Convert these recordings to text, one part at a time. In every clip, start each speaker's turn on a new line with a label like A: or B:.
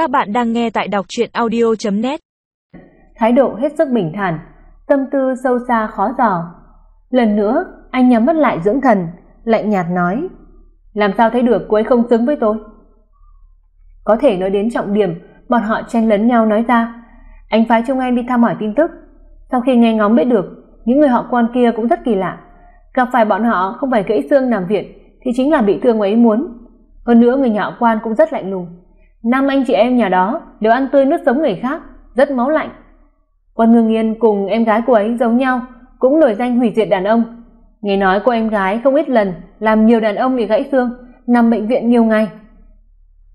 A: Các bạn đang nghe tại đọc truyện audio.net
B: Thái độ hết sức bình thản, tâm tư sâu xa khó dò. Lần nữa, anh nhắm mắt lại dưỡng thần, lạnh nhạt nói Làm sao thấy được cô ấy không xứng với tôi? Có thể nói đến trọng điểm, bọn họ tranh lấn nhau nói ra. Anh phái chung em đi thăm hỏi tin tức. Sau khi nghe ngóng biết được, những người họ quan kia cũng rất kỳ lạ. Gặp phải bọn họ không phải gãy xương nằm viện, thì chính là bị thương ấy muốn. Hơn nữa người nhà quan cũng rất lạnh lùng năm anh chị em nhà đó đều ăn tươi nuốt sống người khác, rất máu lạnh. Quan ngưng yên cùng em gái cô ấy giống nhau, cũng nổi danh hủy diệt đàn ông. Nghe nói cô em gái không ít lần làm nhiều đàn ông bị gãy xương, nằm bệnh viện nhiều ngày.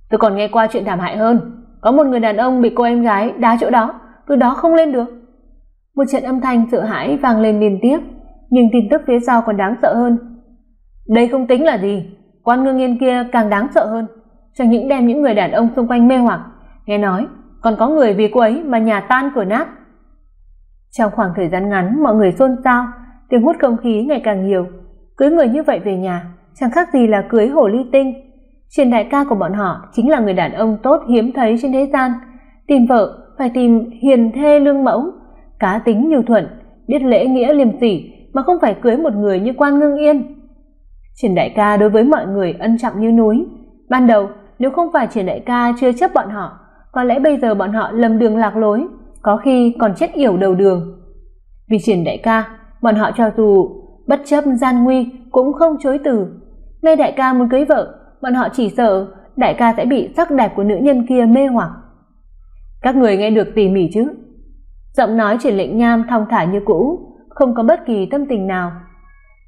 B: Tôi còn nghe qua chuyện thảm hại hơn, có một người đàn ông bị cô em gái đá chỗ đó, từ đó không lên được. Một trận âm thanh sợ hãi vang lên liên tiếp, nhưng tin tức phía sau còn đáng sợ hơn. Đây không tính là gì, quan ngưng yên kia càng đáng sợ hơn chẳng những đem những người đàn ông xung quanh mê hoặc. Nghe nói, còn có người vì cô ấy mà nhà tan cửa nát. Trong khoảng thời gian ngắn, mọi người xôn xao, tiếng hút không khí ngày càng nhiều. Cưới người như vậy về nhà, chẳng khác gì là cưới hồ ly tinh. Truyền đại ca của bọn họ chính là người đàn ông tốt hiếm thấy trên thế gian. Tìm vợ, phải tìm hiền thê lương mẫu. Cá tính nhu thuận, biết lễ nghĩa liêm sỉ, mà không phải cưới một người như quan ngưng yên. Triển đại ca đối với mọi người ân trọng như núi. Ban đầu nếu không phải triển đại ca chưa chấp bọn họ, có lẽ bây giờ bọn họ lầm đường lạc lối, có khi còn chết yểu đầu đường. Vì triển đại ca, bọn họ cho dù bất chấp gian nguy cũng không chối từ. Nay đại ca muốn cưới vợ, bọn họ chỉ sợ đại ca sẽ bị sắc đẹp của nữ nhân kia mê hoặc. Các người nghe được tỉ mỉ chứ? Giọng nói triển lệnh nham thong thả như cũ, không có bất kỳ tâm tình nào.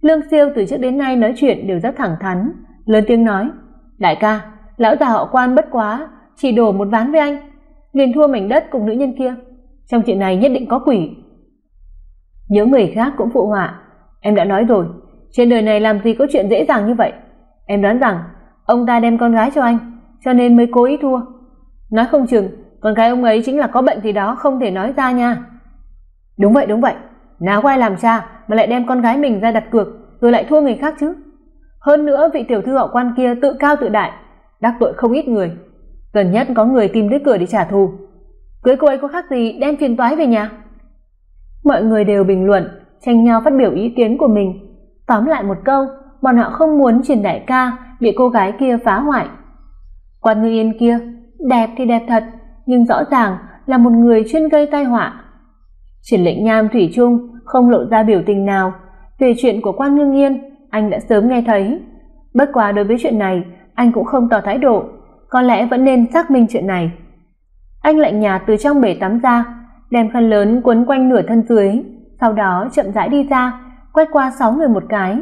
B: Lương siêu từ trước đến nay nói chuyện đều rất thẳng thắn, lớn tiếng nói, đại ca lão già họ quan bất quá, chỉ đổ một ván với anh, liền thua mảnh đất cùng nữ nhân kia. Trong chuyện này nhất định có quỷ. Những người khác cũng phụ họa. Em đã nói rồi, trên đời này làm gì có chuyện dễ dàng như vậy. Em đoán rằng, ông ta đem con gái cho anh, cho nên mới cố ý thua. Nói không chừng, con gái ông ấy chính là có bệnh gì đó không thể nói ra nha. Đúng vậy đúng vậy. Nào có ai làm cha mà lại đem con gái mình ra đặt cược, rồi lại thua người khác chứ? Hơn nữa vị tiểu thư họ quan kia tự cao tự đại đắc tội không ít người. Gần nhất có người tìm tới cửa để trả thù. Cưới cô ấy có khác gì đem phiền toái về nhà? Mọi người đều bình luận, tranh nhau phát biểu ý kiến của mình. Tóm lại một câu, bọn họ không muốn truyền đại ca bị cô gái kia phá hoại. Quan ngư yên kia, đẹp thì đẹp thật, nhưng rõ ràng là một người chuyên gây tai họa. Triển lệnh nham thủy chung không lộ ra biểu tình nào. Về chuyện của quan ngưng yên, anh đã sớm nghe thấy. Bất quá đối với chuyện này anh cũng không tỏ thái độ, có lẽ vẫn nên xác minh chuyện này. Anh lạnh nhạt từ trong bể tắm ra, đem khăn lớn quấn quanh nửa thân dưới, sau đó chậm rãi đi ra, quét qua sáu người một cái.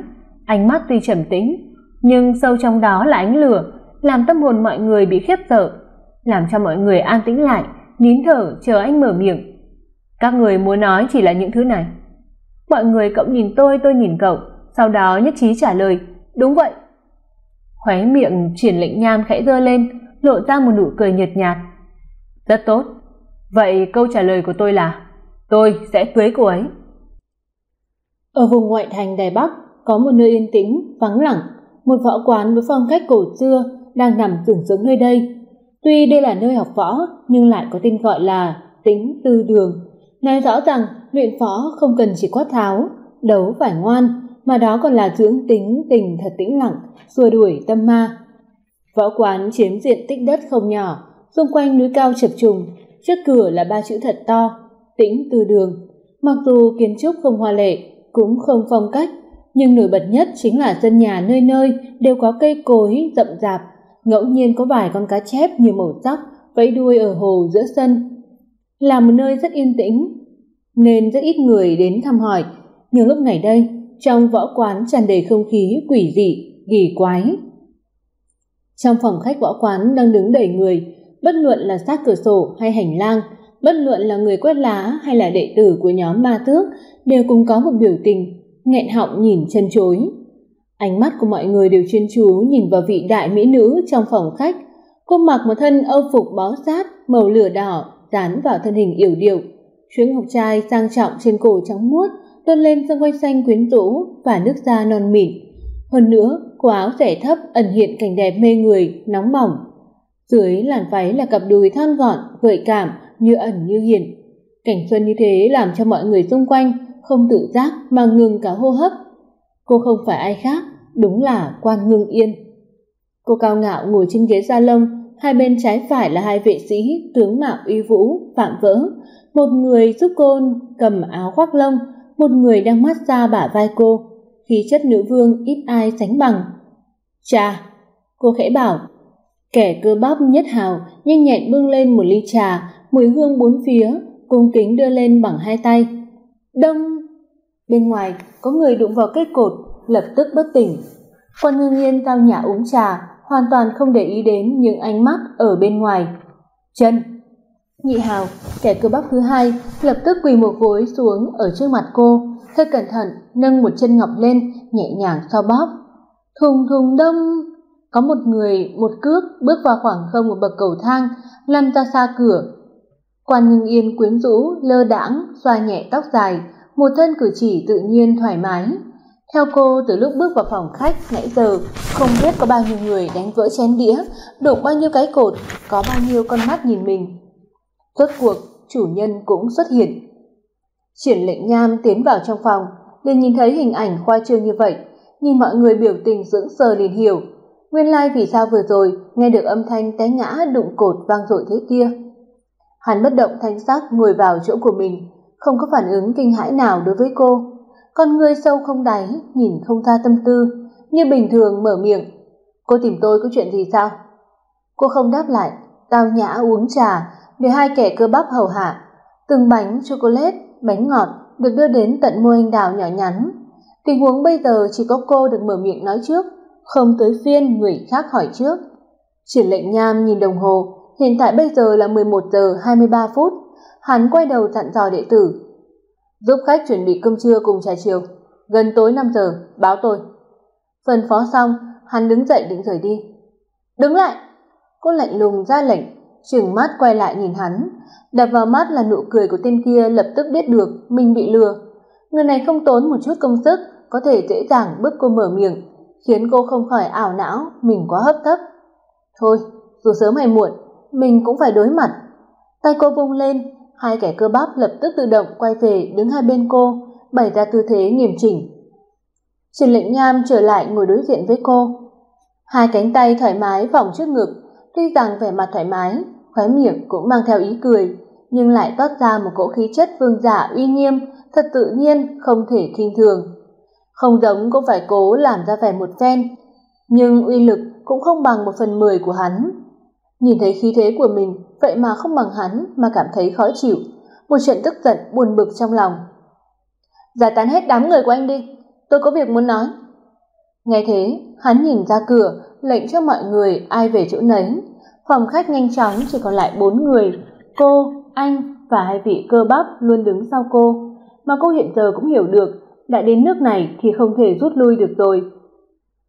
B: Ánh mắt tuy trầm tĩnh, nhưng sâu trong đó là ánh lửa, làm tâm hồn mọi người bị khiếp sợ, làm cho mọi người an tĩnh lại, nín thở, chờ anh mở miệng. Các người muốn nói chỉ là những thứ này. Mọi người cậu nhìn tôi tôi nhìn cậu, sau đó nhất trí trả lời, đúng vậy khóe miệng triển lệnh nham khẽ giơ lên, lộ ra một nụ cười nhợt nhạt. Rất tốt. Vậy câu trả lời của tôi là, tôi sẽ cưới cô ấy. Ở vùng ngoại thành đài bắc, có một nơi yên tĩnh, vắng lặng, một võ quán với phong cách cổ xưa đang nằm sừng sững nơi đây. Tuy đây là nơi học võ, nhưng lại có tên gọi là tính tư đường, nói rõ rằng luyện võ không cần chỉ quát tháo, đấu phải ngoan mà đó còn là dưỡng tính tình thật tĩnh lặng, xua đuổi tâm ma. Võ quán chiếm diện tích đất không nhỏ, xung quanh núi cao chập trùng, trước cửa là ba chữ thật to, tĩnh tư đường. Mặc dù kiến trúc không hoa lệ, cũng không phong cách, nhưng nổi bật nhất chính là sân nhà nơi nơi đều có cây cối rậm rạp, ngẫu nhiên có vài con cá chép như màu sắc vẫy đuôi ở hồ giữa sân. Là một nơi rất yên tĩnh, nên rất ít người đến thăm hỏi. Nhưng lúc này đây trong võ quán tràn đầy không khí quỷ dị, kỳ quái. Trong phòng khách võ quán đang đứng đầy người, bất luận là sát cửa sổ hay hành lang, bất luận là người quét lá hay là đệ tử của nhóm ma tước, đều cùng có một biểu tình, nghẹn họng nhìn chân chối. Ánh mắt của mọi người đều chuyên chú nhìn vào vị đại mỹ nữ trong phòng khách. Cô mặc một thân âu phục bó sát, màu lửa đỏ dán vào thân hình yểu điệu chuỗi ngọc trai sang trọng trên cổ trắng muốt tôn lên sân quanh xanh quyến rũ và nước da non mịn hơn nữa cổ áo rẻ thấp ẩn hiện cảnh đẹp mê người nóng bỏng Dưới làn váy là cặp đùi thon gọn, gợi cảm, như ẩn như hiện. Cảnh xuân như thế làm cho mọi người xung quanh không tự giác mà ngừng cả hô hấp. Cô không phải ai khác, đúng là Quan Ngưng Yên. Cô cao ngạo ngồi trên ghế da lông, hai bên trái phải là hai vệ sĩ tướng mạo uy vũ, phạm vỡ. Một người giúp cô cầm áo khoác lông, một người đang mát xa bả vai cô. Khí chất nữ vương ít ai sánh bằng. Trà, cô khẽ bảo. Kẻ cơ bắp nhất hào nhanh nhẹn bưng lên một ly trà, mùi hương bốn phía, cung kính đưa lên bằng hai tay. Đông! Bên ngoài có người đụng vào cây cột, lập tức bất tỉnh. Quan Ngưng Yên tao nhã uống trà, hoàn toàn không để ý đến những ánh mắt ở bên ngoài. Chân! Nhị Hào, kẻ cơ bắp thứ hai, lập tức quỳ một gối xuống ở trước mặt cô, hơi cẩn thận nâng một chân ngọc lên, nhẹ nhàng so bóp. Thùng thùng đông! Có một người một cước bước vào khoảng không một bậc cầu thang, lăn ra xa cửa. Quan Ngưng Yên quyến rũ, lơ đãng, xoa nhẹ tóc dài, một thân cử chỉ tự nhiên thoải mái. Theo cô, từ lúc bước vào phòng khách nãy giờ, không biết có bao nhiêu người đánh vỡ chén đĩa, đụng bao nhiêu cái cột, có bao nhiêu con mắt nhìn mình. Rốt cuộc, chủ nhân cũng xuất hiện. Triển lệnh nham tiến vào trong phòng, liền nhìn thấy hình ảnh khoa trương như vậy, nhìn mọi người biểu tình dưỡng sờ liền hiểu. Nguyên lai like vì sao vừa rồi nghe được âm thanh té ngã đụng cột vang dội thế kia. Hắn bất động thanh sắc ngồi vào chỗ của mình, không có phản ứng kinh hãi nào đối với cô. Con người sâu không đáy, nhìn không tha tâm tư, như bình thường mở miệng. Cô tìm tôi có chuyện gì sao? Cô không đáp lại, tao nhã uống trà, để hai kẻ cơ bắp hầu hạ. Từng bánh chocolate, bánh ngọt được đưa đến tận môi anh đào nhỏ nhắn. Tình huống bây giờ chỉ có cô được mở miệng nói trước, không tới phiên người khác hỏi trước. Triển lệnh nham nhìn đồng hồ, hiện tại bây giờ là 11 giờ 23 phút. Hắn quay đầu dặn dò đệ tử. Giúp khách chuẩn bị cơm trưa cùng trà chiều. Gần tối 5 giờ, báo tôi. Phân phó xong, hắn đứng dậy định rời đi. Đứng lại! Cô lạnh lùng ra lệnh, trừng mắt quay lại nhìn hắn. Đập vào mắt là nụ cười của tên kia lập tức biết được mình bị lừa. Người này không tốn một chút công sức, có thể dễ dàng bức cô mở miệng, khiến cô không khỏi ảo não mình quá hấp tấp. Thôi, dù sớm hay muộn, mình cũng phải đối mặt. Tay cô vung lên, hai kẻ cơ bắp lập tức tự động quay về đứng hai bên cô, bày ra tư thế nghiêm chỉnh. Trần Lệnh Nham trở lại ngồi đối diện với cô. Hai cánh tay thoải mái vòng trước ngực, tuy rằng vẻ mặt thoải mái, khóe miệng cũng mang theo ý cười, nhưng lại toát ra một cỗ khí chất vương giả uy nghiêm, thật tự nhiên, không thể khinh thường. Không giống cũng phải cố làm ra vẻ một phen, nhưng uy lực cũng không bằng một phần mười của hắn. Nhìn thấy khí thế của mình, vậy mà không bằng hắn mà cảm thấy khó chịu, một trận tức giận buồn bực trong lòng. Giải tán hết đám người của anh đi, tôi có việc muốn nói. Nghe thế, hắn nhìn ra cửa, lệnh cho mọi người ai về chỗ nấy. Phòng khách nhanh chóng chỉ còn lại bốn người, cô, anh và hai vị cơ bắp luôn đứng sau cô, mà cô hiện giờ cũng hiểu được, đã đến nước này thì không thể rút lui được rồi.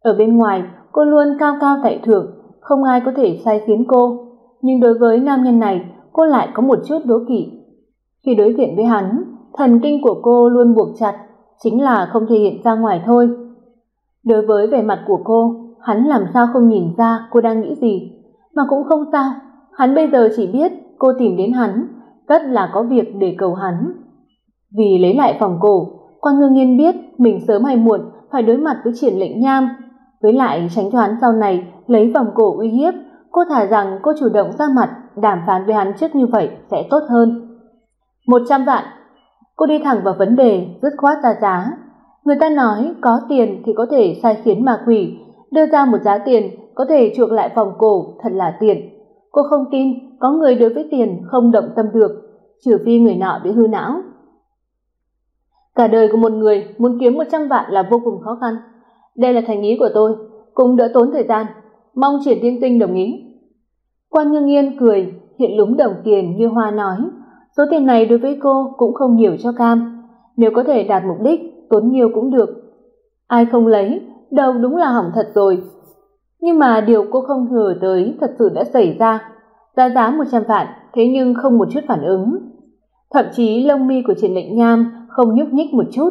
B: Ở bên ngoài, cô luôn cao cao tại thượng, không ai có thể sai khiến cô, nhưng đối với nam nhân này, cô lại có một chút đố kỵ. Khi đối diện với hắn, thần kinh của cô luôn buộc chặt, chính là không thể hiện ra ngoài thôi. Đối với vẻ mặt của cô, hắn làm sao không nhìn ra cô đang nghĩ gì, mà cũng không sao, hắn bây giờ chỉ biết cô tìm đến hắn, tất là có việc để cầu hắn. Vì lấy lại phòng cổ, Quan ngư Nghiên biết mình sớm hay muộn phải đối mặt với triển lệnh nham, với lại tránh cho hắn sau này lấy vòng cổ uy hiếp, cô thả rằng cô chủ động ra mặt đàm phán với hắn trước như vậy sẽ tốt hơn. một trăm vạn. Cô đi thẳng vào vấn đề, dứt khoát ra giá. Người ta nói có tiền thì có thể sai khiến ma quỷ, đưa ra một giá tiền có thể chuộc lại vòng cổ, thật là tiện. Cô không tin có người đối với tiền không động tâm được, trừ phi người nọ bị hư não. Cả đời của một người muốn kiếm 100 vạn là vô cùng khó khăn. Đây là thành ý của tôi, cũng đỡ tốn thời gian, mong Triển Tiên Tinh đồng ý. Quan Ngưng Yên cười, hiện lúng đồng tiền như hoa nói, số tiền này đối với cô cũng không nhiều cho cam, nếu có thể đạt mục đích, tốn nhiều cũng được. Ai không lấy, đầu đúng là hỏng thật rồi. Nhưng mà điều cô không ngờ tới thật sự đã xảy ra. Giá giá 100 vạn, thế nhưng không một chút phản ứng. Thậm chí lông mi của Triển Lệnh Nham không nhúc nhích một chút.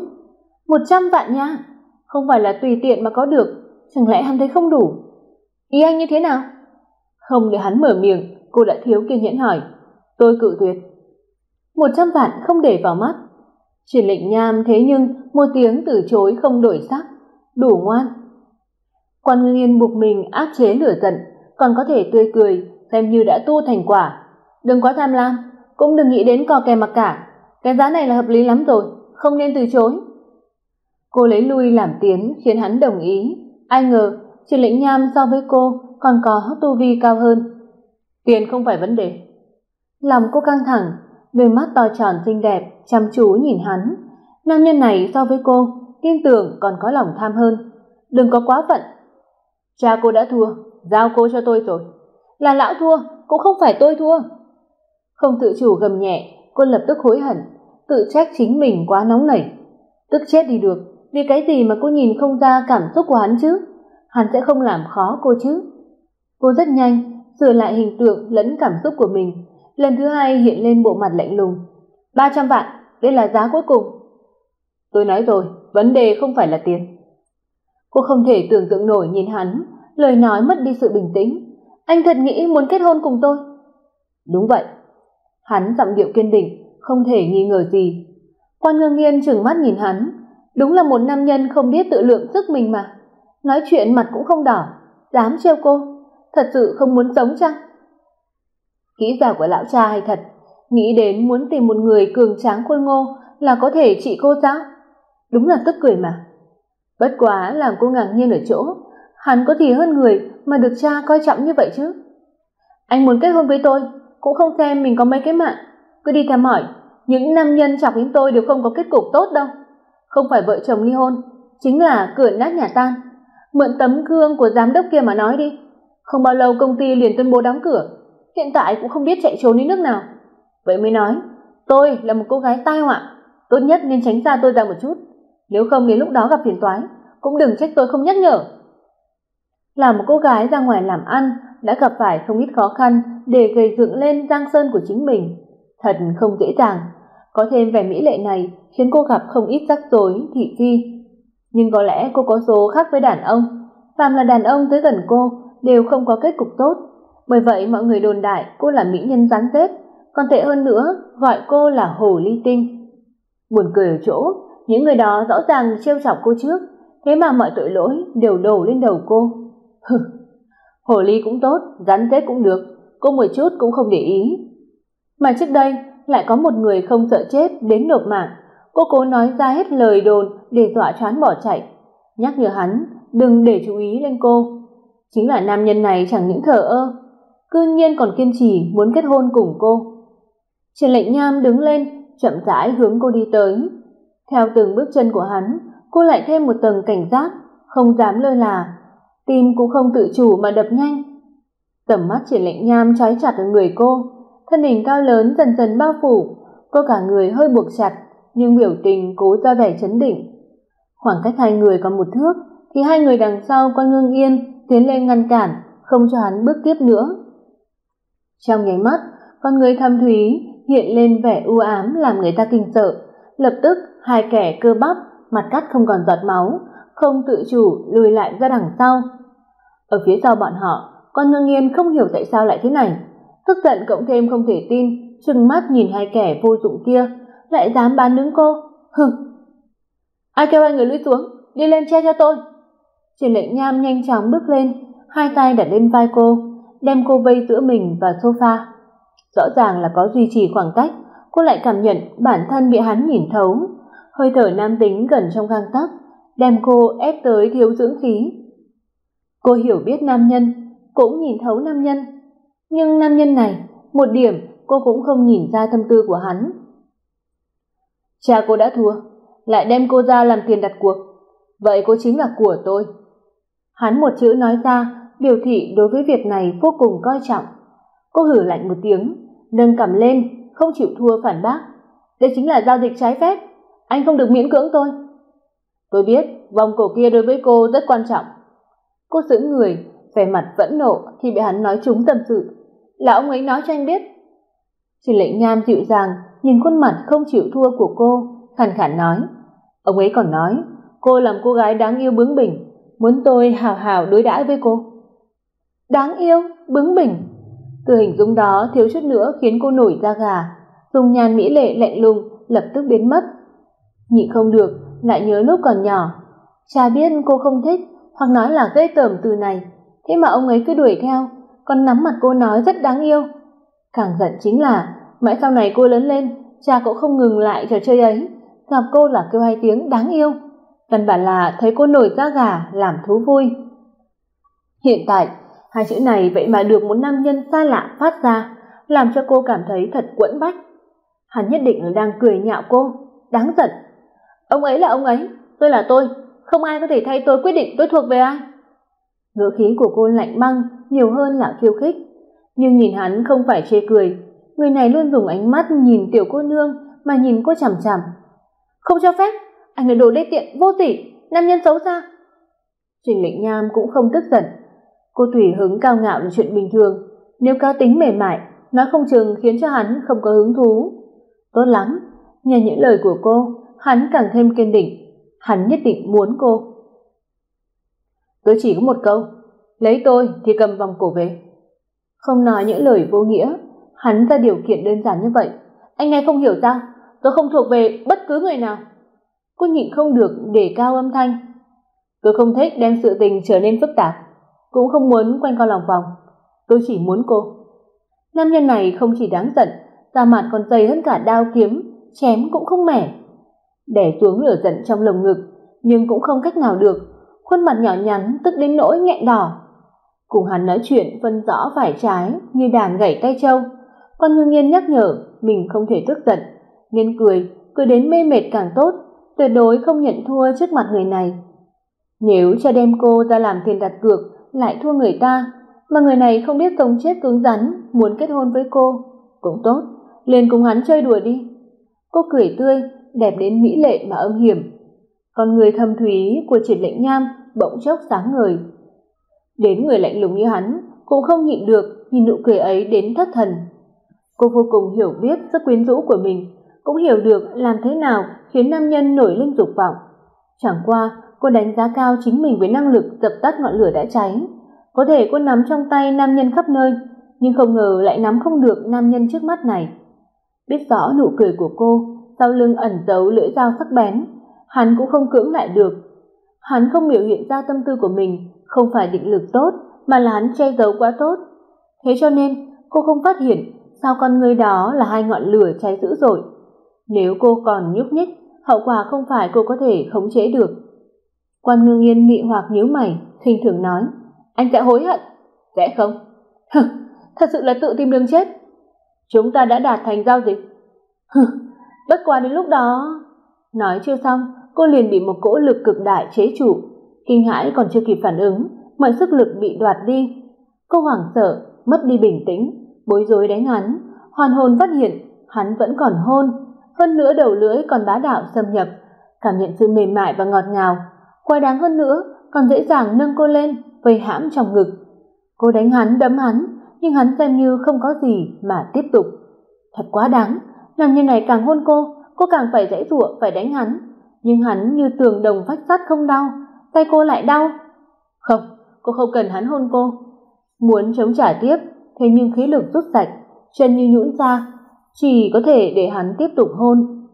B: 100 vạn nha, không phải là tùy tiện mà có được, chẳng lẽ hắn thấy không đủ? Ý anh như thế nào? Không để hắn mở miệng, cô đã thiếu kiên nhẫn hỏi, tôi cự tuyệt. Một trăm vạn không để vào mắt. Triển lệnh nham thế nhưng một tiếng từ chối không đổi sắc, đủ ngoan. Quan liên buộc mình áp chế lửa giận, còn có thể tươi cười, xem như đã tu thành quả. Đừng quá tham lam, cũng đừng nghĩ đến cò kè mặc cả, cái giá này là hợp lý lắm rồi, không nên từ chối. Cô lấy lui làm tiến khiến hắn đồng ý, ai ngờ Trần Lĩnh Nham so với cô còn có tu vi cao hơn. Tiền không phải vấn đề. Lòng cô căng thẳng, đôi mắt to tròn xinh đẹp chăm chú nhìn hắn. Nam nhân này so với cô, tin tưởng còn có lòng tham hơn. Đừng có quá phận. Cha cô đã thua, giao cô cho tôi rồi. Là lão thua, cũng không phải tôi thua. Không tự chủ gầm nhẹ, cô lập tức hối hận, tự trách chính mình quá nóng nảy. Tức chết đi được, vì cái gì mà cô nhìn không ra cảm xúc của hắn chứ? Hắn sẽ không làm khó cô chứ? Cô rất nhanh sửa lại hình tượng lẫn cảm xúc của mình, lần thứ hai hiện lên bộ mặt lạnh lùng. ba trăm vạn, đây là giá cuối cùng. Tôi nói rồi, vấn đề không phải là tiền. Cô không thể tưởng tượng nổi nhìn hắn, lời nói mất đi sự bình tĩnh. Anh thật nghĩ muốn kết hôn cùng tôi? Đúng vậy. Hắn giọng điệu kiên định, không thể nghi ngờ gì. Quan Ngưng Nghiên trừng mắt nhìn hắn, đúng là một nam nhân không biết tự lượng sức mình mà. Nói chuyện mặt cũng không đỏ, dám trêu cô, thật sự không muốn sống chăng? Kỹ giả của lão cha hay thật, nghĩ đến muốn tìm một người cường tráng khôi ngô là có thể trị cô sao? Đúng là tức cười mà. Bất quá làm cô ngạc nhiên ở chỗ, hắn có gì hơn người mà được cha coi trọng như vậy chứ? Anh muốn kết hôn với tôi, cũng không xem mình có mấy cái mạng, cứ đi thăm hỏi, những nam nhân chọc đến tôi đều không có kết cục tốt đâu. Không phải vợ chồng ly hôn, chính là cửa nát nhà tan. Mượn tấm gương của giám đốc kia mà nói đi. Không bao lâu công ty liền tuyên bố đóng cửa, hiện tại cũng không biết chạy trốn đi nước nào. Vậy mới nói, tôi là một cô gái tai họa, tốt nhất nên tránh xa tôi ra một chút, nếu không đến lúc đó gặp phiền toái, cũng đừng trách tôi không nhắc nhở. Là một cô gái ra ngoài làm ăn, đã gặp phải không ít khó khăn để gây dựng lên giang sơn của chính mình, thật không dễ dàng. Có thêm vẻ mỹ lệ này khiến cô gặp không ít rắc rối, thị phi. Nhưng có lẽ cô có số khác với đàn ông, phàm là đàn ông tới gần cô đều không có kết cục tốt, bởi vậy mọi người đồn đại cô là mỹ nhân rắn rết, còn tệ hơn nữa, gọi cô là hồ ly tinh. Buồn cười ở chỗ, những người đó rõ ràng trêu chọc cô trước, thế mà mọi tội lỗi đều đổ lên đầu cô. Hừ, hồ ly cũng tốt, rắn rết cũng được, cô một chút cũng không để ý. Mà trước đây lại có một người không sợ chết đến nộp mạng, cô cố nói ra hết lời đồn để dọa choán bỏ chạy, nhắc nhở hắn đừng để chú ý lên cô. Chính là nam nhân này chẳng những thờ ơ, cư nhiên còn kiên trì muốn kết hôn cùng cô. Trần Lệnh Nham đứng lên, chậm rãi hướng cô đi tới. Theo từng bước chân của hắn, cô lại thêm một tầng cảnh giác, không dám lơ là, tim cũng không tự chủ mà đập nhanh. Tầm mắt Triển Lệnh Nham trói chặt ở người cô, thân hình cao lớn dần dần bao phủ, cô cả người hơi buộc chặt, nhưng biểu tình cố ra vẻ chấn định. Khoảng cách hai người còn một thước, thì hai người đằng sau quan ngưng yên tiến lên ngăn cản, không cho hắn bước tiếp nữa. Trong nháy mắt, con người thâm thúy hiện lên vẻ u ám làm người ta kinh sợ, lập tức hai kẻ cơ bắp, mặt cắt không còn giọt máu, không tự chủ lùi lại ra đằng sau. Ở phía sau bọn họ, con ngưng Nghiên không hiểu tại sao lại thế này, tức giận cộng thêm không thể tin, trừng mắt nhìn hai kẻ vô dụng kia, lại dám bán đứng cô. Hừ. Ai kêu hai người lùi xuống, đi lên che cho tôi. Triển Lệnh Nham nhanh chóng bước lên, hai tay đặt lên vai cô, đem cô vây giữa mình và sofa. Rõ ràng là có duy trì khoảng cách, cô lại cảm nhận bản thân bị hắn nhìn thấu, hơi thở nam tính gần trong gang tấc, đem cô ép tới thiếu dưỡng khí. Cô hiểu biết nam nhân, cũng nhìn thấu nam nhân, nhưng nam nhân này, một điểm cô cũng không nhìn ra tâm tư của hắn. Cha cô đã thua, lại đem cô ra làm tiền đặt cuộc, vậy cô chính là của tôi. Hắn một chữ nói ra, biểu thị đối với việc này vô cùng coi trọng. Cô hử lạnh một tiếng, nâng cầm lên, không chịu thua phản bác. Đây chính là giao dịch trái phép, anh không được miễn cưỡng tôi. Tôi biết, vòng cổ kia đối với cô rất quan trọng. Cô giữ người, vẻ mặt vẫn nộ khi bị hắn nói trúng tâm sự. Là ông ấy nói cho anh biết. Trình lệnh nham dịu dàng, nhìn khuôn mặt không chịu thua của cô, khàn khàn nói. Ông ấy còn nói, cô làm cô gái đáng yêu bướng bỉnh, muốn tôi hào hào đối đãi với cô. đáng yêu bướng bỉnh từ hình dung đó thiếu chút nữa khiến cô nổi da gà dung nhan mỹ lệ lạnh lùng lập tức biến mất nhịn không được, lại nhớ lúc còn nhỏ. Cha biết cô không thích, hoặc nói là ghê tởm từ này. Thế mà ông ấy cứ đuổi theo, còn nắm mặt cô nói rất đáng yêu. Càng giận chính là, mãi sau này cô lớn lên, cha cũng không ngừng lại trò chơi ấy, gặp cô là kêu hai tiếng đáng yêu. Căn bản là thấy cô nổi da gà, làm thú vui. Hiện tại, hai chữ này vậy mà được một nam nhân xa lạ phát ra, làm cho cô cảm thấy thật quẫn bách. Hắn nhất định là đang cười nhạo cô, đáng giận ông ấy là ông ấy, tôi là tôi, không ai có thể thay tôi quyết định tôi thuộc về ai. Ngữ khí của cô lạnh băng, nhiều hơn là khiêu khích. Nhưng nhìn hắn không phải chê cười. Người này luôn dùng ánh mắt nhìn tiểu cô nương mà nhìn cô chằm chằm. Không cho phép, anh là đồ đê tiện vô tỷ nam nhân xấu xa. Trình lệnh nham cũng không tức giận. Cô tùy hứng cao ngạo là chuyện bình thường. Nếu cá tính mềm mại nó không chừng khiến cho hắn không có hứng thú. Tốt lắm, nghe những lời của cô hắn càng thêm kiên định. Hắn nhất định muốn cô. Tôi chỉ có một câu. Lấy tôi thì cầm vòng cổ về. Không nói những lời vô nghĩa. Hắn ra điều kiện đơn giản như vậy. Anh nghe không hiểu sao? Tôi không thuộc về bất cứ người nào. Cô nhịn không được để cao âm thanh. Tôi không thích đem sự tình trở nên phức tạp. Cũng không muốn quanh co lòng vòng. Tôi chỉ muốn cô. Nam nhân này không chỉ đáng giận, da mặt còn dày hơn cả đao kiếm, chém cũng không mẻ đè xuống lửa giận trong lồng ngực, nhưng cũng không cách nào được. Khuôn mặt nhỏ nhắn tức đến nỗi nghẹn đỏ. Cùng hắn nói chuyện, phân rõ phải trái như đàn gảy tay trâu. Con ngưng nhiên nhắc nhở, mình không thể tức giận. Nên cười cười đến mê mệt càng tốt, tuyệt đối không nhận thua trước mặt người này. Nếu cha đem cô ra làm tiền đặt cược, lại thua người ta, mà người này không biết sống chết cứng rắn, muốn kết hôn với cô, cũng tốt, liền cùng hắn chơi đùa đi. Cô cười tươi đẹp đến mỹ lệ mà âm hiểm. Con người thâm thúy của triển lệnh nham bỗng chốc sáng ngời. Đến người lạnh lùng như hắn, cũng không nhịn được nhìn nụ cười ấy đến thất thần. Cô vô cùng hiểu biết sức quyến rũ của mình, cũng hiểu được làm thế nào khiến nam nhân nổi lên dục vọng. Chẳng qua, cô đánh giá cao chính mình với năng lực dập tắt ngọn lửa đã cháy. Có thể cô nắm trong tay nam nhân khắp nơi, nhưng không ngờ lại nắm không được nam nhân trước mắt này. Biết rõ nụ cười của cô sau lưng ẩn giấu lưỡi dao sắc bén. Hắn cũng không cưỡng lại được. Hắn không biểu hiện ra tâm tư của mình, không phải định lực tốt, mà là hắn che giấu quá tốt. Thế cho nên, cô không phát hiện sao con người đó là hai ngọn lửa cháy dữ dội. Nếu cô còn nhúc nhích, hậu quả không phải cô có thể khống chế được. Quan Ngư Nghiên mị hoặc nhíu mày, khinh thường nói, anh sẽ hối hận. Sẽ không. Thật sự là tự tìm đường chết. Chúng ta đã đạt thành giao dịch bất quá đến lúc đó, nói chưa xong, cô liền bị một cỗ lực cực đại chế trụ. Kinh hãi còn chưa kịp phản ứng, mọi sức lực bị đoạt đi. Cô hoảng sợ, mất đi bình tĩnh, bối rối đánh hắn. Hoàn hồn phát hiện, hắn vẫn còn hôn. Hơn nữa đầu lưỡi còn bá đạo xâm nhập, cảm nhận sự mềm mại và ngọt ngào. Quá đáng hơn nữa, còn dễ dàng nâng cô lên, vây hãm trong ngực. Cô đánh hắn, đấm hắn, nhưng hắn xem như không có gì mà tiếp tục. Thật quá đáng nam nhân này càng hôn cô cô càng phải dãy giụa phải đánh hắn. Nhưng hắn như tường đồng vách sắt không đau, tay cô lại đau. Không, cô không cần hắn hôn cô. Muốn chống trả tiếp, thế nhưng khí lực rút sạch, chân như nhũn ra, chỉ có thể để hắn tiếp tục hôn.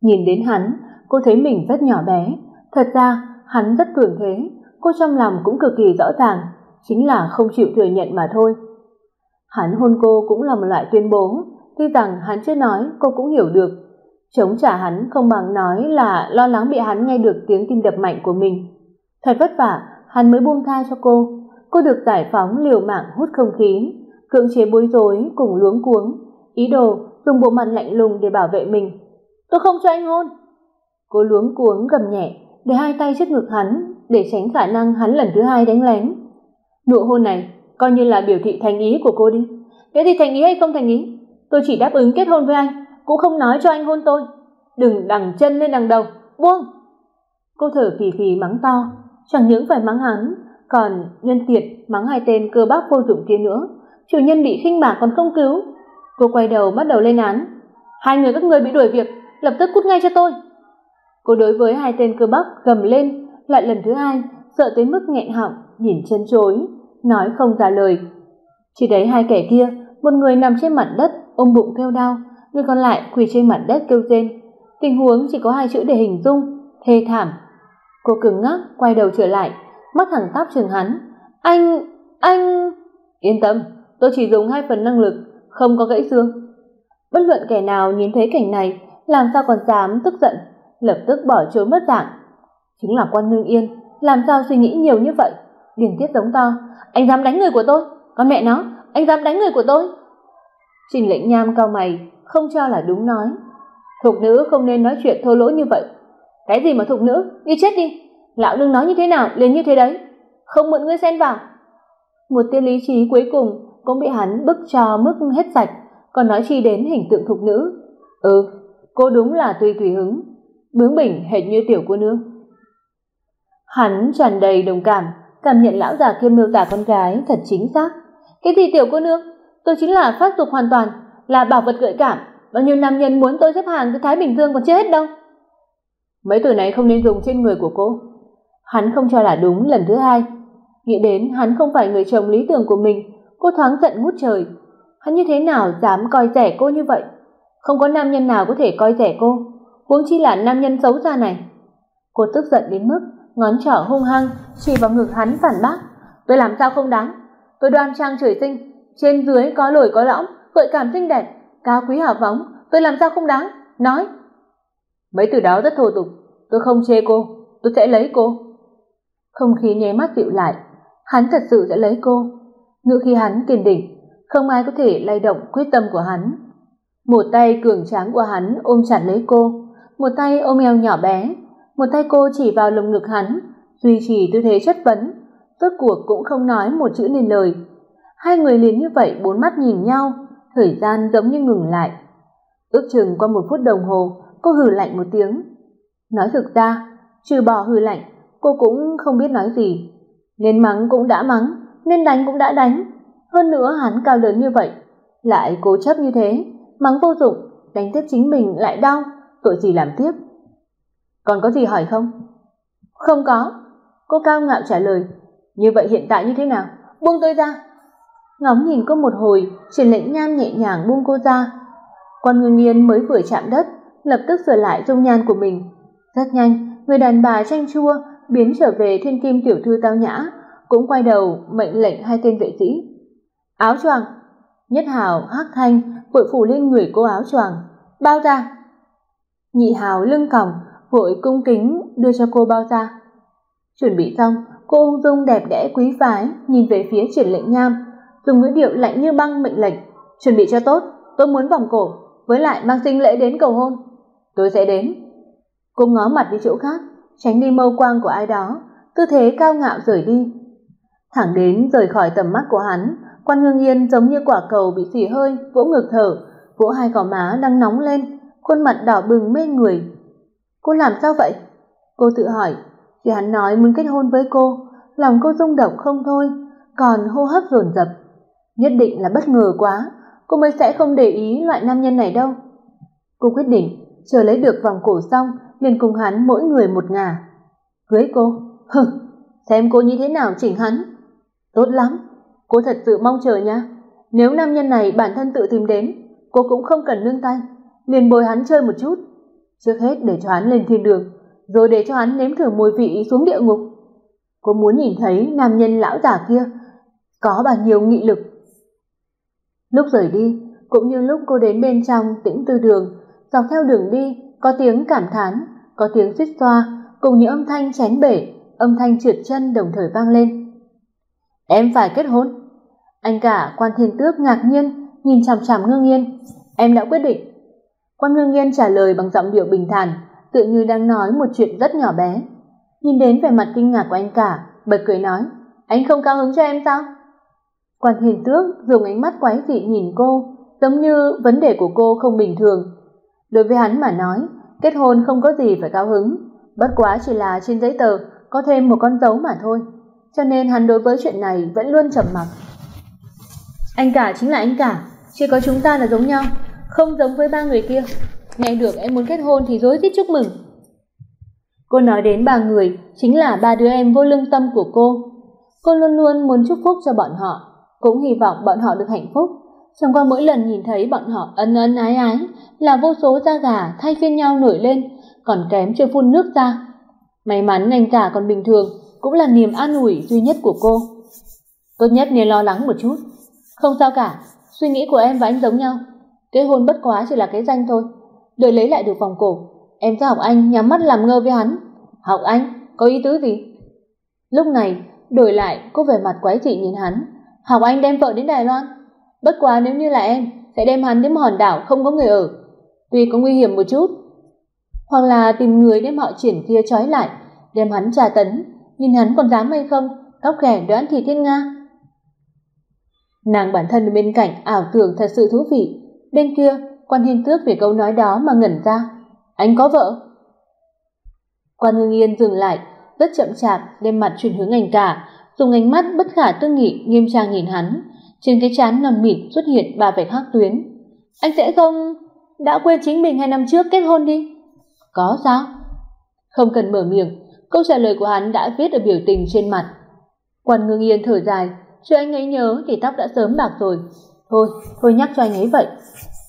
B: Nhìn đến hắn, cô thấy mình rất nhỏ bé. Thật ra, hắn rất cường thế, cô trong lòng cũng cực kỳ rõ ràng, chính là không chịu thừa nhận mà thôi. Hắn hôn cô cũng là một loại tuyên bố tuy rằng hắn chưa nói, cô cũng hiểu được. Chống trả hắn không bằng nói là lo lắng bị hắn nghe được tiếng tim đập mạnh của mình. Thật vất vả, hắn mới buông tha cho cô. Cô được giải phóng liều mạng hút không khí, cưỡng chế bối rối cùng luống cuống. Ý đồ dùng bộ mặt lạnh lùng để bảo vệ mình. Tôi không cho anh hôn. Cô luống cuống gầm nhẹ, để hai tay trước ngực hắn, để tránh khả năng hắn lần thứ hai đánh lén. Nụ hôn này coi như là biểu thị thành ý của cô đi. Thế thì thành ý hay không thành ý? Tôi chỉ đáp ứng kết hôn với anh cũng không nói cho anh hôn tôi. Đừng đằng chân lên đằng đầu buông. Cô thở phì phì mắng to chẳng những phải mắng hắn còn nhân tiện mắng hai tên cơ bắp vô dụng kia nữa. Chủ nhân bị khinh bạc còn không cứu. Cô quay đầu bắt đầu lên án. Hai người các ngươi bị đuổi việc lập tức cút ngay cho tôi. Cô đối với hai tên cơ bắp gầm lên lại lần thứ hai sợ tới mức nghẹn họng nhìn chân chối nói không ra lời. Chỉ đấy hai kẻ kia, một người nằm trên mặt đất ôm bụng kêu đau, người còn lại quỳ trên mặt đất kêu rên. Tình huống chỉ có hai chữ để hình dung, thê thảm. Cô cứng ngắc quay đầu trở lại, mắt thẳng tắp chừng hắn. "Anh, anh..." "Yên tâm, tôi chỉ dùng hai phần năng lực, không có gãy xương." Bất luận kẻ nào nhìn thấy cảnh này, làm sao còn dám tức giận, lập tức bỏ trốn mất dạng. Chính là Quan Ngưng Yên, làm sao suy nghĩ nhiều như vậy? Điền Tiết giống to, "Anh dám đánh người của tôi? Con mẹ nó, anh dám đánh người của tôi?" Trình Lệnh Nham cau mày, không cho là đúng nói. Thục nữ không nên nói chuyện thô lỗ như vậy. Cái gì mà thục nữ, đi chết đi. Lão đừng nói như thế nào, liền như thế đấy. Không mượn ngươi xen vào. Một tia lý trí cuối cùng cũng bị hắn bức cho mức hết sạch, còn nói chi đến hình tượng thục nữ. Ừ, cô đúng là tùy tùy hứng, bướng bỉnh hệt như tiểu cô nương. Hắn tràn đầy đồng cảm, cảm nhận lão già kia miêu tả con gái thật chính xác. Cái gì tiểu cô nương? Tôi chính là phát dục hoàn toàn, là bảo vật gợi cảm, bao nhiêu nam nhân muốn tôi xếp hàng tới Thái Bình Dương còn chưa hết đâu. Mấy từ này không nên dùng trên người của cô. Hắn không cho là đúng lần thứ hai. Nghĩ đến hắn không phải người chồng lý tưởng của mình, cô thoáng giận ngút trời. Hắn như thế nào dám coi rẻ cô như vậy? Không có nam nhân nào có thể coi rẻ cô, huống chi là nam nhân xấu xa này. Cô tức giận đến mức ngón trỏ hung hăng chỉ vào ngực hắn phản bác, "Tôi làm sao không đáng? Tôi đoan trang trời sinh, trên dưới có lồi có lõm, gợi cảm xinh đẹp, cao quý hào phóng, tôi làm sao không đáng? Nói." Mấy từ đó rất thô tục, tôi không chê cô, tôi sẽ lấy cô. Không khí nháy mắt dịu lại, hắn thật sự sẽ lấy cô. ngựa khi hắn kiên định, không ai có thể lay động quyết tâm của hắn. Một tay cường tráng của hắn ôm chặt lấy cô, một tay ôm eo nhỏ bé, một tay cô chỉ vào lồng ngực hắn, duy trì tư thế chất vấn, rốt cuộc cũng không nói một chữ nên lời. Hai người liền như vậy bốn mắt nhìn nhau, thời gian giống như ngừng lại. Ước chừng qua một phút đồng hồ, cô hừ lạnh một tiếng. Nói thực ra, trừ bỏ hừ lạnh, cô cũng không biết nói gì. Nên mắng cũng đã mắng, nên đánh cũng đã đánh. Hơn nữa hắn cao lớn như vậy, lại cố chấp như thế, mắng vô dụng, đánh tiếp chính mình lại đau, tội gì làm tiếp. Còn có gì hỏi không? Không có. Cô cao ngạo trả lời. Như vậy hiện tại như thế nào? Buông tôi ra. Ngóng nhìn cô một hồi, Triển Lệnh Nham nhẹ nhàng buông cô ra. Quan Ngưng Nghiên mới vừa chạm đất, lập tức sửa lại dung nhan của mình. Rất nhanh, người đàn bà tranh chua biến trở về thiên kim tiểu thư tao nhã, cũng quay đầu mệnh lệnh hai tên vệ sĩ. Áo choàng, Nhất Hào, Hắc Thanh vội phủ lên người cô áo choàng, bao ra. Nhị Hào lưng còng, vội cung kính đưa cho cô bao ra. Chuẩn bị xong, cô ung dung đẹp đẽ quý phái nhìn về phía Triển Lệnh Nham, dùng ngữ điệu lạnh như băng mệnh lệnh, "Chuẩn bị cho tốt, tôi muốn vòng cổ, với lại mang sinh lễ đến cầu hôn." "Tôi sẽ đến." Cô ngó mặt đi chỗ khác, tránh đi mâu quang của ai đó, tư thế cao ngạo rời đi. Thẳng đến rời khỏi tầm mắt của hắn, Quan Ngưng Yên giống như quả cầu bị xì hơi, vỗ ngực thở, vỗ hai gò má đang nóng lên, khuôn mặt đỏ bừng mê người. Cô làm sao vậy? Cô tự hỏi, khi hắn nói muốn kết hôn với cô, lòng cô rung động không thôi, còn hô hấp dồn dập. Nhất định là bất ngờ quá, cô mới sẽ không để ý loại nam nhân này đâu. Cô quyết định, chờ lấy được vòng cổ xong, liền cùng hắn mỗi người một ngả. Cưới cô? Hừ, xem cô như thế nào chỉnh hắn. Tốt lắm, cô thật sự mong chờ nha. Nếu nam nhân này bản thân tự tìm đến, cô cũng không cần nương tay, liền bồi hắn chơi một chút. Trước hết để cho hắn lên thiên đường, rồi để cho hắn nếm thử mùi vị xuống địa ngục. Cô muốn nhìn thấy nam nhân lão già kia có bao nhiêu nghị lực. Lúc rời đi, cũng như lúc cô đến bên trong tĩnh tư đường, dọc theo đường đi có tiếng cảm thán, có tiếng suýt xoa, cùng những âm thanh chén bể, âm thanh trượt chân đồng thời vang lên. Em phải kết hôn. Anh cả quan thiên tước ngạc nhiên, nhìn chằm chằm ngưng Nghiên, Em đã quyết định. Quan ngưng Nghiên trả lời bằng giọng điệu bình thản, tự như đang nói một chuyện rất nhỏ bé. Nhìn đến vẻ mặt kinh ngạc của anh cả, bật cười nói, anh không cao hứng cho em sao? Quan Hiền tước dùng ánh mắt quái dị nhìn cô, giống như vấn đề của cô không bình thường. Đối với hắn mà nói, kết hôn không có gì phải cao hứng, bất quá chỉ là trên giấy tờ có thêm một con dấu mà thôi, cho nên hắn đối với chuyện này vẫn luôn trầm mặc. Anh cả chính là anh cả, chỉ có chúng ta là giống nhau, không giống với ba người kia. Nghe được em muốn kết hôn thì rối rít chúc mừng. Cô nói đến ba người chính là ba đứa em vô lương tâm của cô. Cô luôn luôn muốn chúc phúc cho bọn họ, cũng hy vọng bọn họ được hạnh phúc. Chẳng qua mỗi lần nhìn thấy bọn họ ân ân ái ái là vô số da gà thay phiên nhau nổi lên, còn kém chưa phun nước ra. May mắn anh cả còn bình thường, cũng là niềm an ủi duy nhất của cô. Tốt nhất nên lo lắng một chút. Không sao cả, suy nghĩ của em và anh giống nhau. Kết hôn bất quá chỉ là cái danh thôi. Đợi lấy lại được vòng cổ, em cứ học anh nhắm mắt làm ngơ với hắn. Học anh? Có ý tứ gì? Lúc này, đổi lại cô về mặt quái dị nhìn hắn. Học anh đem vợ đến Đài Loan. Bất quá nếu như là em, sẽ đem hắn đến một hòn đảo không có người ở. Tuy có nguy hiểm một chút, hoặc là tìm người đem họ chuyển kia trói lại, đem hắn trà tấn, nhìn hắn còn dám hay không, tóc ghẻ đoán thì thiên nga. Nàng bản thân bên cạnh ảo tưởng thật sự thú vị, bên kia quan hiên tước về câu nói đó mà ngẩn ra. Anh có vợ? Quan Hưng Yên dừng lại, rất chậm chạp đem mặt chuyển hướng anh cả, dùng ánh mắt bất khả tư nghị nghiêm trang nhìn hắn, trên cái trán nằm mịn xuất hiện ba vệt hắc tuyến. Anh sẽ không đã quên chính mình hai năm trước kết hôn đi? Có sao? Không cần mở miệng, câu trả lời của hắn đã viết ở biểu tình trên mặt. Quan Ngưng Yên thở dài, cho anh ấy nhớ thì tóc đã sớm bạc rồi. Thôi, thôi nhắc cho anh ấy vậy.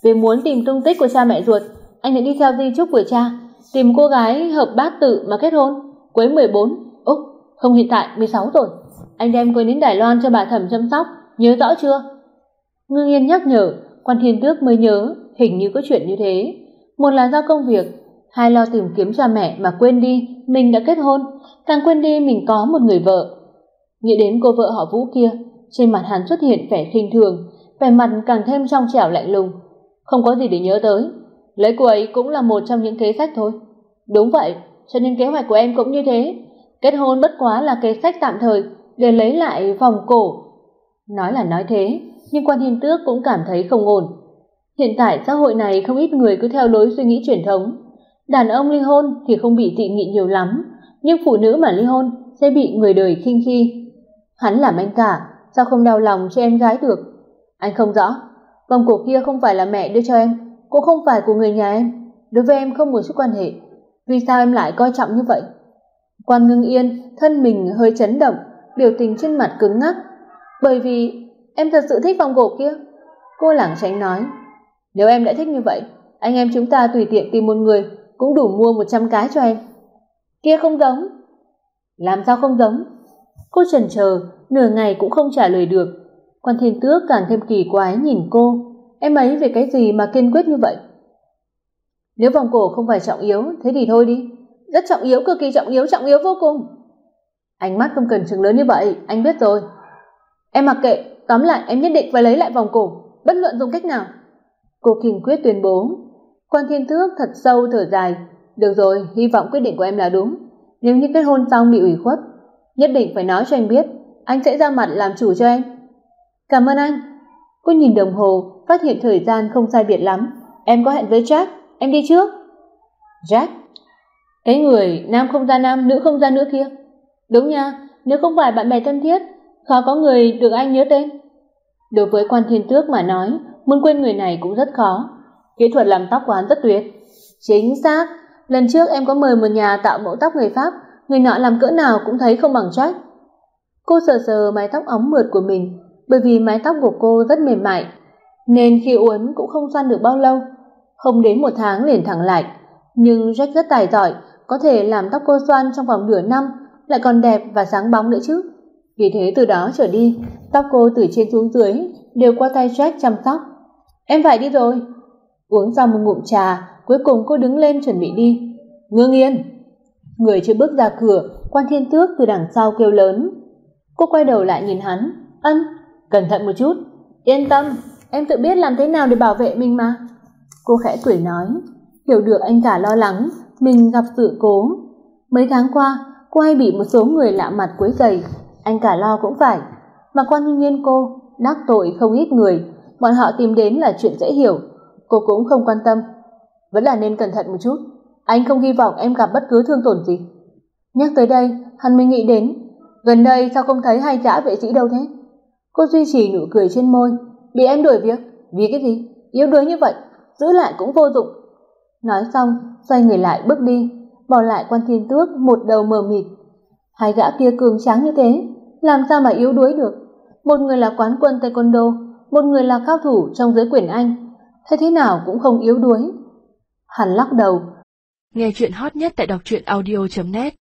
B: Vì muốn tìm tung tích của cha mẹ ruột, anh đã đi theo di chúc của cha, tìm cô gái hợp bát tự mà kết hôn, quấy 14. Úc, không hiện tại 16 tuổi, Anh đem quên đến Đài Loan cho bà thẩm chăm sóc, nhớ rõ chưa? Ngưng Yên nhắc nhở, quan thiên tước mới nhớ, hình như có chuyện như thế. Một là do công việc, hai lo tìm kiếm cha mẹ mà quên đi mình đã kết hôn, càng quên đi mình có một người vợ. Nghĩ đến cô vợ họ Vũ kia, trên mặt hắn xuất hiện vẻ khinh thường, vẻ mặt càng thêm trong trẻo lạnh lùng. Không có gì để nhớ tới, lấy cô ấy cũng là một trong những kế sách thôi. Đúng vậy, cho nên kế hoạch của em cũng như thế. Kết hôn bất quá là kế sách tạm thời để lấy lại vòng cổ. Nói là nói thế, nhưng quan hiên tước cũng cảm thấy không ổn. Hiện tại xã hội này không ít người cứ theo lối suy nghĩ truyền thống. Đàn ông ly hôn thì không bị dị nghị nhiều lắm, nhưng phụ nữ mà ly hôn sẽ bị người đời khinh khi. Hắn làm anh cả, sao không đau lòng cho em gái được? Anh không rõ, vòng cổ kia không phải là mẹ đưa cho em, cũng không phải của người nhà em, đối với em không một chút quan hệ. Vì sao em lại coi trọng như vậy? Quan Ngưng Yên, thân mình hơi chấn động, biểu tình trên mặt cứng ngắc. Bởi vì em thật sự thích vòng cổ kia. Cô lảng tránh nói, nếu em đã thích như vậy, anh em chúng ta tùy tiện tìm một người cũng đủ mua 100 cái cho em. Kia không giống. Làm sao không giống? Cô chần chờ, nửa ngày cũng không trả lời được. Quan Thiên Tước càng thêm kỳ quái nhìn cô, em ấy về cái gì mà kiên quyết như vậy? Nếu vòng cổ không phải trọng yếu, thế thì thôi đi. Rất trọng yếu, cực kỳ trọng yếu, trọng yếu vô cùng. Ánh mắt không cần trừng lớn như vậy, anh biết rồi. Em mặc kệ, tóm lại em nhất định phải lấy lại vòng cổ, bất luận dùng cách nào. Cô kiên quyết tuyên bố. Quan Thiên Tước thật sâu thở dài. Được rồi, hy vọng quyết định của em là đúng. Nếu như kết hôn xong bị ủy khuất, nhất định phải nói cho anh biết, anh sẽ ra mặt làm chủ cho em. Cảm ơn anh. Cô nhìn đồng hồ, phát hiện thời gian không sai biệt lắm. Em có hẹn với Jack, em đi trước. Jack? Cái người nam không ra nam, nữ không ra nữ kia. Đúng nha, nếu không phải bạn bè thân thiết, khó có người được anh nhớ tên. Đối với quan thiên tước mà nói, muốn quên người này cũng rất khó. Kỹ thuật làm tóc của hắn rất tuyệt. Chính xác, lần trước em có mời một nhà tạo mẫu tóc người Pháp, người nọ làm cỡ nào cũng thấy không bằng Jack. Cô sờ sờ mái tóc óng mượt của mình, bởi vì mái tóc của cô rất mềm mại, nên khi uốn cũng không xoăn được bao lâu, không đến một tháng liền thẳng lại. Nhưng Jack rất tài giỏi, có thể làm tóc cô xoăn trong vòng nửa năm, lại còn đẹp và sáng bóng nữa chứ. Vì thế từ đó trở đi, tóc cô từ trên xuống dưới đều qua tay Jack chăm sóc. Em phải đi rồi. Uống xong một ngụm trà, cuối cùng cô đứng lên chuẩn bị đi. Ngưng yên. Người chưa bước ra cửa, quan thiên tước từ đằng sau kêu lớn. Cô quay đầu lại nhìn hắn. Ân, cẩn thận một chút. Yên tâm, em tự biết làm thế nào để bảo vệ mình mà. Cô khẽ cười nói, hiểu được anh cả lo lắng, mình gặp sự cố. Mấy tháng qua, cô hay bị một số người lạ mặt quấy rầy, anh cả lo cũng phải. Mà quan hương nhiên cô, đắc tội không ít người, bọn họ tìm đến là chuyện dễ hiểu, cô cũng không quan tâm. Vẫn là nên cẩn thận một chút, anh không hy vọng em gặp bất cứ thương tổn gì. Nhắc tới đây, hắn mới nghĩ đến, gần đây sao không thấy hai gã vệ sĩ đâu thế? Cô duy trì nụ cười trên môi, bị em đuổi việc, vì cái gì? Yếu đuối như vậy, giữ lại cũng vô dụng. Nói xong, xoay người lại bước đi, bỏ lại quan thiên tước một đầu mờ mịt. Hai gã kia cường tráng như thế, làm sao mà yếu đuối được? Một người là quán quân taekwondo một người là cao thủ trong giới quyền anh. Thế thế nào cũng không yếu đuối. Hắn lắc đầu.
A: Nghe chuyện hot nhất tại đọc truyện audio net.